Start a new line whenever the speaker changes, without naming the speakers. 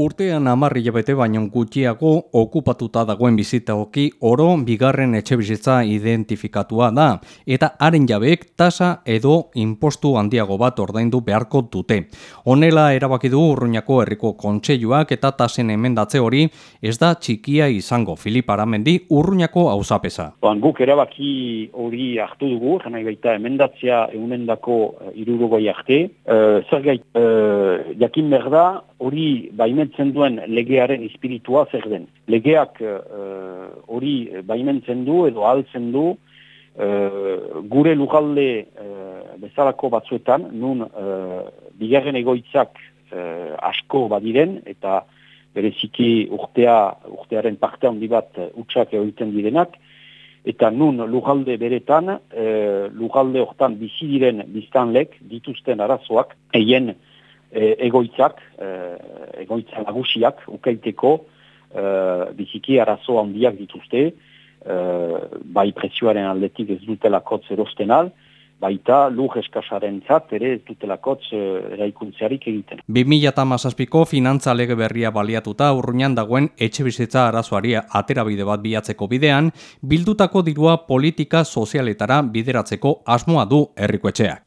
Urtean amarri jabete baino gutxiago okupatuta dagoen bizita oki oro bigarren etxe bizitza identifikatua da eta haren jabeek tasa edo impostu handiago bat ordaindu beharko dute. Honela erabaki du urruñako herriko kontseiluak eta tasen emendatze hori ez da txikia izango Filip Aramendi urruñako hausapesa.
Ban, guk erabaki hori hartu dugu, jena baita emendatzea egunendako uh, irurugoi arte. Uh, zer gait, uh, jakin berda, hori baimentzen duen legearen espiritua zer den. Legeak eh, hori uh, baimentzen du edo altzen du uh, gure lugalde uh, bezalako batzuetan, nun uh, bigarren egoitzak uh, asko badiren eta bereziki urtea, urtearen parte handi bat utxak egiten direnak, eta nun lugalde beretan, uh, lugalde hortan bizi diren biztanlek dituzten arazoak, eien e, egoitzak, e, egoitza nagusiak, ukaiteko, e, biziki arazo handiak dituzte, e, bai presioaren aldetik ez dutela kotz erosten al, baita lur eskasaren zat, ere ez dutela kotz e, eraikuntzearik egiten.
2008ko finantza lege berria baliatuta urruñan dagoen etxe bizitza arazoari aterabide bat bilatzeko bidean, bildutako dirua politika sozialetara bideratzeko asmoa du herriko etxeak.